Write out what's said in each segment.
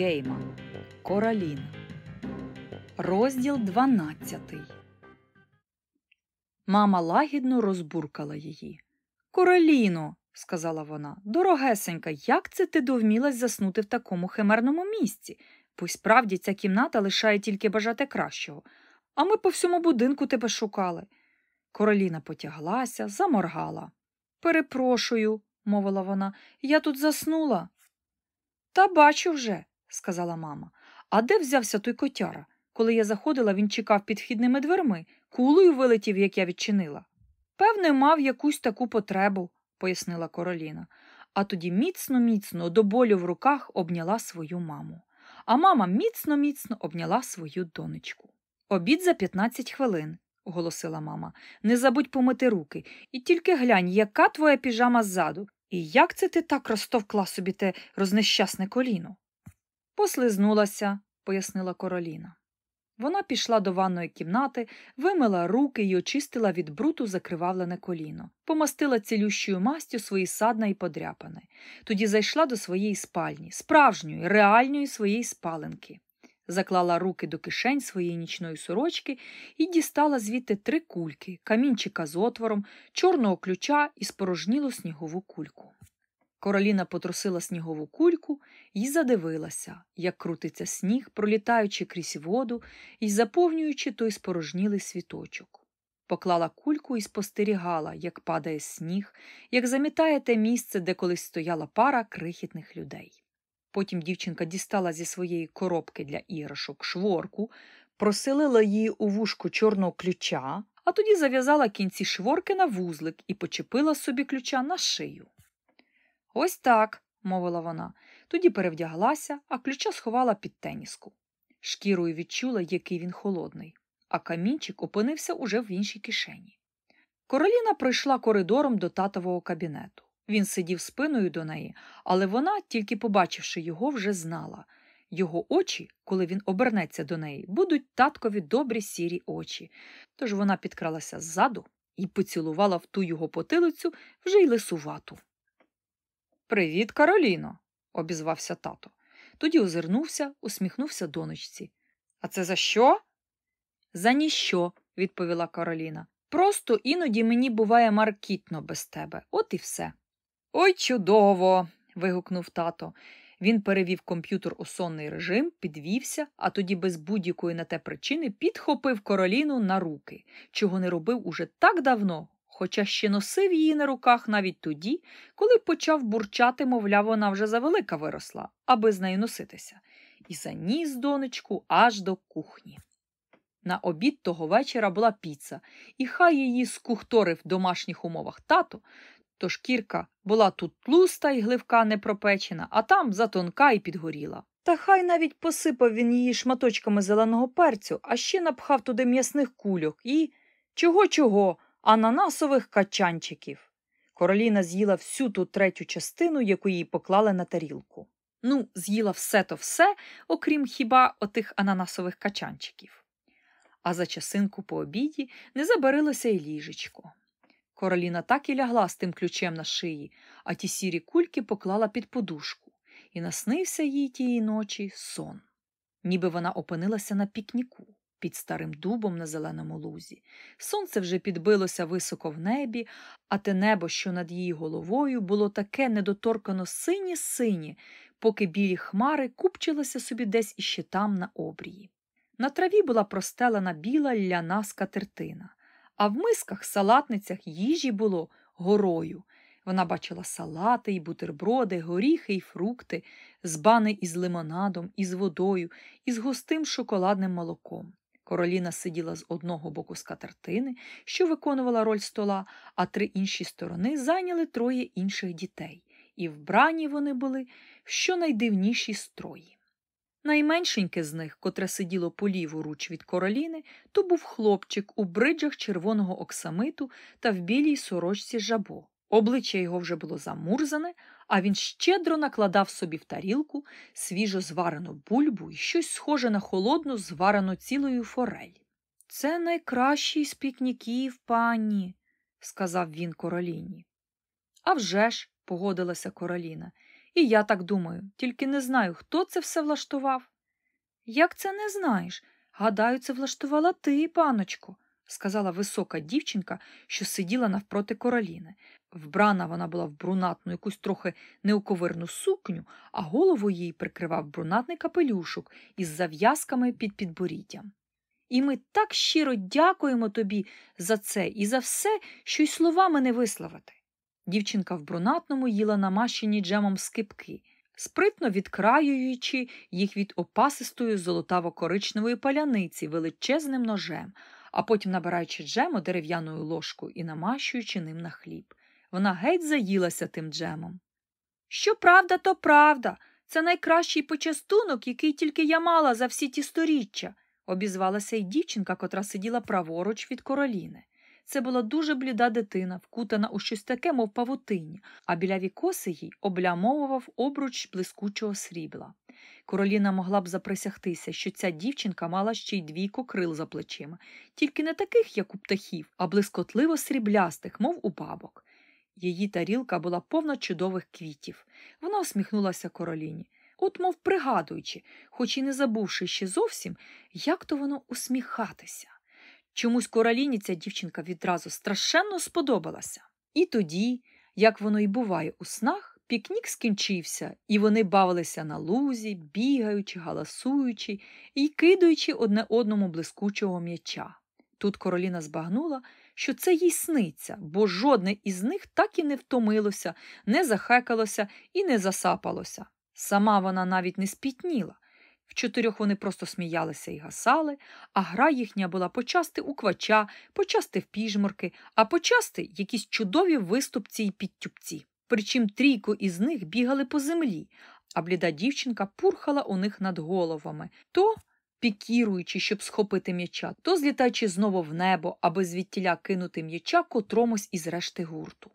Гейман Королін. Розділ 12 Мама лагідно розбуркала її. Короліно, сказала вона, дорогесенька, як це ти довмілась заснути в такому химерному місці? Бо справді ця кімната лишає тільки бажати кращого, а ми по всьому будинку тебе шукали. Короліна потяглася, заморгала. Перепрошую, мовила вона, я тут заснула. Та бачу вже, сказала мама. А де взявся той котяра? Коли я заходила, він чекав під вхідними дверми, кулею вилетів, як я відчинила. Певне, мав якусь таку потребу, пояснила Короліна, а тоді міцно, міцно до болю в руках обняла свою маму. А мама міцно, міцно обняла свою донечку. Обід за 15 хвилин, оголосила мама. Не забудь помити руки. І тільки глянь, яка твоя піжама ззаду. І як це ти так розтовкла собі те рознещасне коліно? Послизнулася, пояснила Короліна. Вона пішла до ванної кімнати, вимила руки й очистила від бруту закривавлене коліно, помастила цілющою мастю свої садна і подряпане. Тоді зайшла до своєї спальні, справжньої, реальної своєї спаленки заклала руки до кишень своєї нічної сорочки і дістала звідти три кульки, камінчика з отвором, чорного ключа і спорожнілу снігову кульку. Короліна потрусила снігову кульку і задивилася, як крутиться сніг, пролітаючи крізь воду і заповнюючи той спорожнілий світочок. Поклала кульку і спостерігала, як падає сніг, як замітає те місце, де колись стояла пара крихітних людей. Потім дівчинка дістала зі своєї коробки для іграшок шворку, проселила її у вушку чорного ключа, а тоді зав'язала кінці шворки на вузлик і почепила собі ключа на шию. Ось так, мовила вона, тоді перевдяглася, а ключа сховала під теніску. Шкірою відчула, який він холодний, а камінчик опинився уже в іншій кишені. Короліна пройшла коридором до татового кабінету. Він сидів спиною до неї, але вона, тільки побачивши його, вже знала. Його очі, коли він обернеться до неї, будуть таткові добрі сірі очі. Тож вона підкралася ззаду і поцілувала в ту його потилицю вже й лисувату. Привіт, Кароліно, обізвався тато. Тоді озирнувся, усміхнувся донечці. А це за що? За ніщо, відповіла Кароліна. Просто іноді мені буває маркітно без тебе, от і все. Ой, чудово. вигукнув тато. Він перевів комп'ютер у сонний режим, підвівся, а тоді без будь-якої на те причини підхопив короліну на руки, чого не робив уже так давно, хоча ще носив її на руках навіть тоді, коли почав бурчати, мовляв, вона вже завелика виросла, аби з нею носитися, і заніс донечку аж до кухні. На обід того вечора була піца, і хай її скухторив в домашніх умовах тато, то шкірка була тут тлуста і гливка не пропечена, а там затонка і підгоріла. Та хай навіть посипав він її шматочками зеленого перцю, а ще напхав туди м'ясних кульок і чого чого, ананасових качанчиків. Короліна з'їла всю ту третю частину, яку їй поклали на тарілку. Ну, з'їла все то все, окрім хіба отих ананасових качанчиків. А за часинку по обіді не забарилося й ліжечко. Короліна так і лягла з тим ключем на шиї, а ті сірі кульки поклала під подушку, і наснився їй тієї ночі сон. Ніби вона опинилася на пікніку під старим дубом на зеленому лузі. Сонце вже підбилося високо в небі, а те небо, що над її головою, було таке недоторкано синє синє, поки білі хмари купчилися собі десь іще там на обрії. На траві була простелена біла ляна скатертина а в мисках, салатницях їжі було горою. Вона бачила салати й бутерброди, горіхи й фрукти, збани із лимонадом, із водою, із густим шоколадним молоком. Короліна сиділа з одного боку скатертини, що виконувала роль стола, а три інші сторони зайняли троє інших дітей, і вбрані вони були в щонайдивніші строї. Найменшеньке з них, котре сиділо по ліву руч від короліни, то був хлопчик у бриджах червоного оксамиту та в білій сорочці жабо. Обличчя його вже було замурзане, а він щедро накладав собі в тарілку свіжо зварену бульбу і щось схоже на холодну, зварену цілою форель. Це найкращий з пікніків, пані, сказав він короліні. «А вже ж», – погодилася короліна, І я так думаю, тільки не знаю, хто це все влаштував. Як це не знаєш? Гадаю, це влаштувала ти, паночко, сказала висока дівчинка, що сиділа навпроти короліни. Вбрана вона була в брунатну якусь трохи неуковирну сукню, а голову їй прикривав брунатний капелюшок із зав'язками під підборіддям. І ми так щиро дякуємо тобі за це і за все, що й словами не висловити. Дівчинка в брунатному їла намащені джемом скипки, спритно відкраюючи їх від опасистої золотаво-коричневої паляниці величезним ножем, а потім набираючи джему дерев'яною ложкою і намащуючи ним на хліб. Вона геть заїлася тим джемом. Що правда, то правда. Це найкращий почастунок, який тільки я мала за всі ті сторіччя, обізвалася й дівчинка, котра сиділа праворуч від короліни. Це була дуже бліда дитина, вкутана у щось таке, мов павутиння, а біляві коси їй облямовував обруч блискучого срібла. Короліна могла б заприсягтися, що ця дівчинка мала ще й двійко крил за плечима, тільки не таких, як у птахів, а блискотливо сріблястих, мов у бабок. Її тарілка була повна чудових квітів. Вона усміхнулася короліні, от, мов пригадуючи, хоч і не забувши ще зовсім, як то воно усміхатися. Чомусь короліні ця дівчинка відразу страшенно сподобалася. І тоді, як воно й буває у снах, пікнік скінчився, і вони бавилися на лузі, бігаючи, галасуючи і кидаючи одне одному блискучого м'яча. Тут короліна збагнула, що це їй сниться, бо жодне із них так і не втомилося, не захекалося і не засапалося. Сама вона навіть не спітніла. В чотирьох вони просто сміялися і гасали, а гра їхня була почасти у квача, почасти в піжморки, а почасти якісь чудові виступці й підтюпці. Причим трійко із них бігали по землі, а бліда дівчинка пурхала у них над головами, то пікіруючи, щоб схопити м'яча, то злітаючи знову в небо, аби звідтіля кинути м'яча котромусь із решти гурту.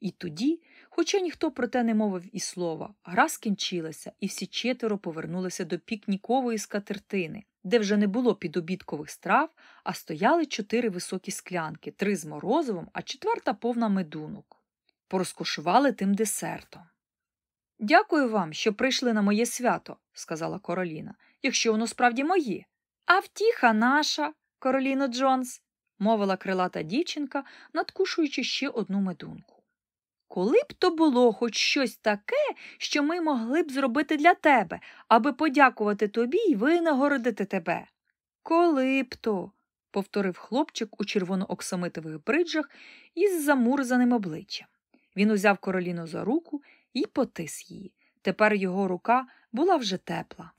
І тоді, хоча ніхто про те не мовив і слова, гра скінчилася, і всі четверо повернулися до пікнікової скатертини, де вже не було підобідкових страв, а стояли чотири високі склянки, три з морозивом, а четверта повна медунок. Порозкошували тим десертом. Дякую вам, що прийшли на моє свято, сказала Короліна, якщо воно справді моє. А втіха наша, Короліно Джонс, мовила крилата дівчинка, надкушуючи ще одну медунку. Коли б то було хоч щось таке, що ми могли б зробити для тебе, аби подякувати тобі і винагородити тебе? Коли б то, повторив хлопчик у червоно-оксамитових бриджах із замурзаним обличчям. Він узяв короліну за руку і потис її. Тепер його рука була вже тепла.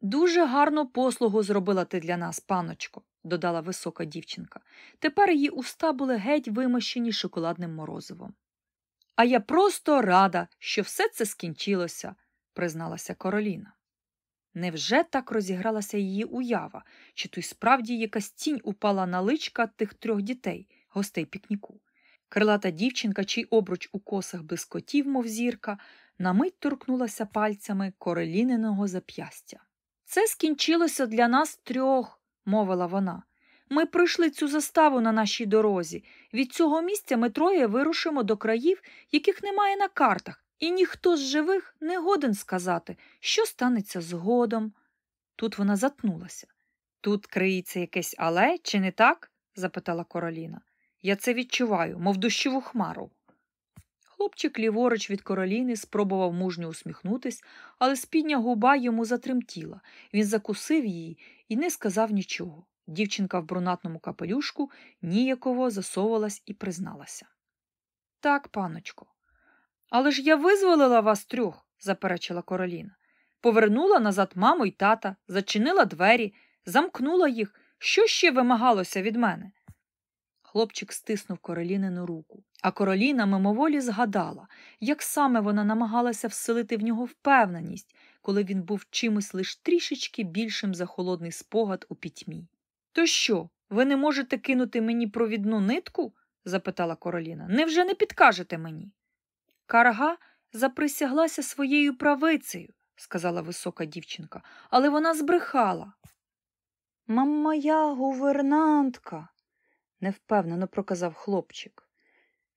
Дуже гарну послугу зробила ти для нас, паночко, додала висока дівчинка. Тепер її уста були геть вимощені шоколадним морозивом. А я просто рада, що все це скінчилося, призналася Короліна. Невже так розігралася її уява, чи то й справді якась тінь упала на личка тих трьох дітей, гостей пікніку? Крилата дівчинка, чий обруч у косах блискотів, мов зірка, на мить торкнулася пальцями короліненого зап'ястя. Це скінчилося для нас трьох, мовила вона. Ми пройшли цю заставу на нашій дорозі. Від цього місця ми троє вирушимо до країв, яких немає на картах, і ніхто з живих не годен сказати, що станеться згодом. Тут вона затнулася. Тут криється якесь але, чи не так? запитала Короліна. Я це відчуваю, мов дощову хмару. Хлопчик ліворуч від короліни спробував мужньо усміхнутись, але спідня губа йому затремтіла. Він закусив її і не сказав нічого. Дівчинка в брунатному капелюшку ніяково засовувалась і призналася. Так, паночко. Але ж я визволила вас трьох, заперечила короліна. Повернула назад маму й тата, зачинила двері, замкнула їх. Що ще вимагалося від мене? Хлопчик стиснув королінину руку, а короліна мимоволі згадала, як саме вона намагалася вселити в нього впевненість, коли він був чимось лиш трішечки більшим за холодний спогад у пітьмі. То що, ви не можете кинути мені провідну нитку? запитала короліна. Невже не підкажете мені? Карга заприсяглася своєю правицею, сказала висока дівчинка, але вона збрехала. Мам моя гувернантка, невпевнено проказав хлопчик.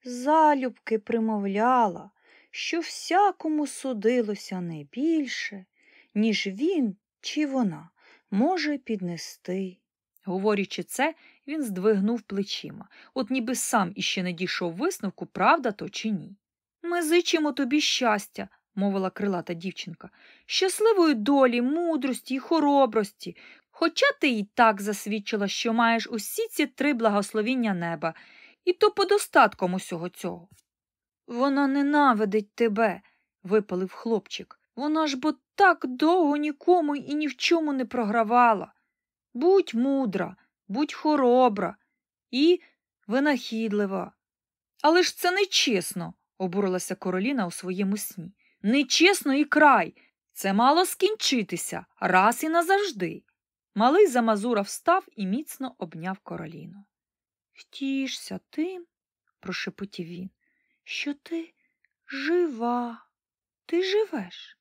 Залюбки примовляла, що всякому судилося не більше, ніж він чи вона може піднести. Говорячи це, він здвигнув плечима, от ніби сам іще не дійшов висновку, правда то чи ні. Ми зичимо тобі щастя, мовила крилата дівчинка, щасливої долі, мудрості і хоробрості. Хоча ти й так засвідчила, що маєш усі ці три благословіння неба, і то по достатком усього цього. Вона ненавидить тебе, випалив хлопчик. Вона ж бо так довго нікому і ні в чому не програвала. Будь мудра, будь хоробра і винахідлива. Але ж це нечесно, обурилася Короліна у своєму сні. Нечесно і край. Це мало скінчитися раз і назавжди. Малий замазура встав і міцно обняв Короліну. Втішся тим, прошепотів він, що ти жива, ти живеш.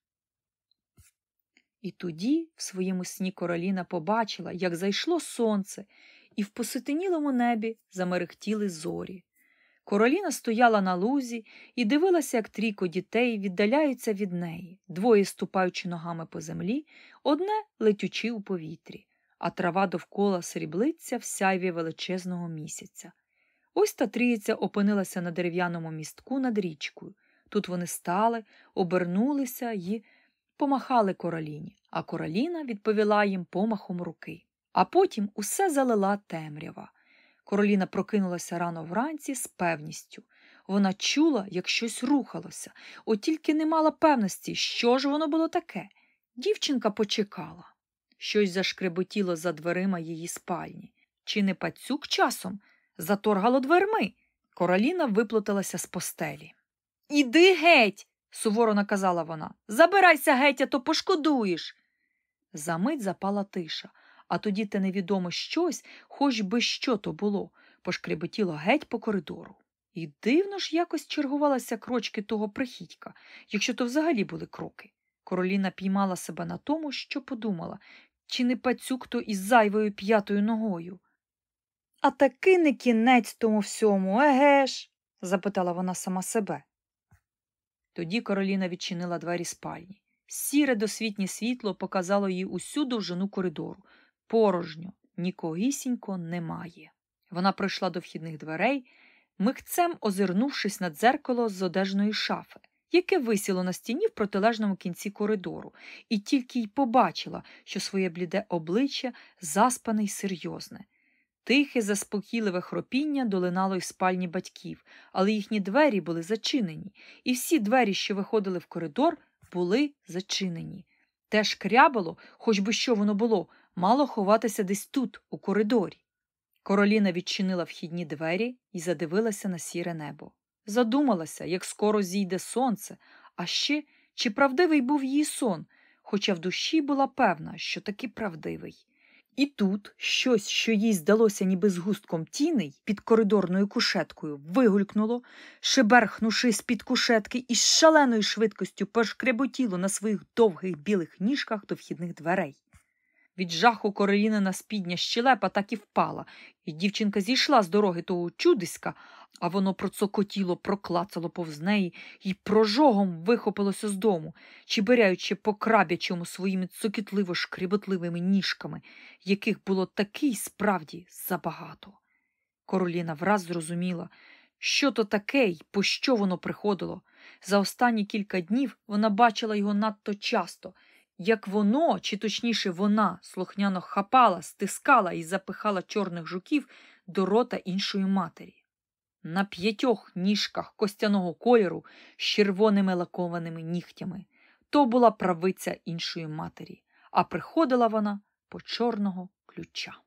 І тоді в своєму сні Короліна побачила, як зайшло сонце, і в поситинілому небі замерехтіли зорі. Короліна стояла на лузі і дивилася, як трійко дітей віддаляються від неї, двоє ступаючи ногами по землі, одне летючи у повітрі, а трава довкола сріблиться в сяйві величезного місяця. Ось та трійця опинилася на дерев'яному містку над річкою. Тут вони стали, обернулися і помахали короліні, а короліна відповіла їм помахом руки. А потім усе залила темрява. Короліна прокинулася рано вранці з певністю. Вона чула, як щось рухалося, от тільки не мала певності, що ж воно було таке. Дівчинка почекала. Щось зашкреботіло за дверима її спальні. Чи не пацюк часом заторгало дверми? Короліна виплуталася з постелі. Іди геть, суворо наказала вона. Забирайся геть, а то пошкодуєш. Замить запала тиша а тоді те невідомо щось, хоч би що то було, пошкребетіло геть по коридору. І дивно ж якось чергувалися крочки того прихідька, якщо то взагалі були кроки. Короліна піймала себе на тому, що подумала, чи не пацюк то із зайвою п'ятою ногою. А таки не кінець тому всьому, еге ж? запитала вона сама себе. Тоді Короліна відчинила двері спальні. Сіре досвітнє світло показало їй усю довжину коридору, порожньо, нікогісінько немає. Вона прийшла до вхідних дверей, михцем озирнувшись на дзеркало з одежної шафи, яке висіло на стіні в протилежному кінці коридору, і тільки й побачила, що своє бліде обличчя заспане й серйозне. Тихе, заспокійливе хропіння долинало й спальні батьків, але їхні двері були зачинені, і всі двері, що виходили в коридор, були зачинені. Те шкрябало, хоч би що воно було, мало ховатися десь тут, у коридорі. Короліна відчинила вхідні двері і задивилася на сіре небо. Задумалася, як скоро зійде сонце, а ще чи правдивий був її сон, хоча в душі була певна, що таки правдивий. І тут щось, що їй здалося ніби з густком тіней під коридорною кушеткою, вигулькнуло, шиберхнувши з під кушетки і з шаленою швидкістю пошкреботіло на своїх довгих білих ніжках до вхідних дверей. Від жаху королінина спідня щелепа так і впала, і дівчинка зійшла з дороги того чудиська, а воно процокотіло, проклацало повз неї і прожогом вихопилося з дому, чіберяючи по крабячому своїми цокітливо шкріботливими ніжками, яких було таки й справді забагато. Короліна враз зрозуміла, що то таке й по що воно приходило. За останні кілька днів вона бачила його надто часто як воно, чи точніше вона, слухняно хапала, стискала і запихала чорних жуків до рота іншої матері. На п'ятьох ніжках костяного кольору з червоними лакованими нігтями то була правиця іншої матері, а приходила вона по чорного ключа.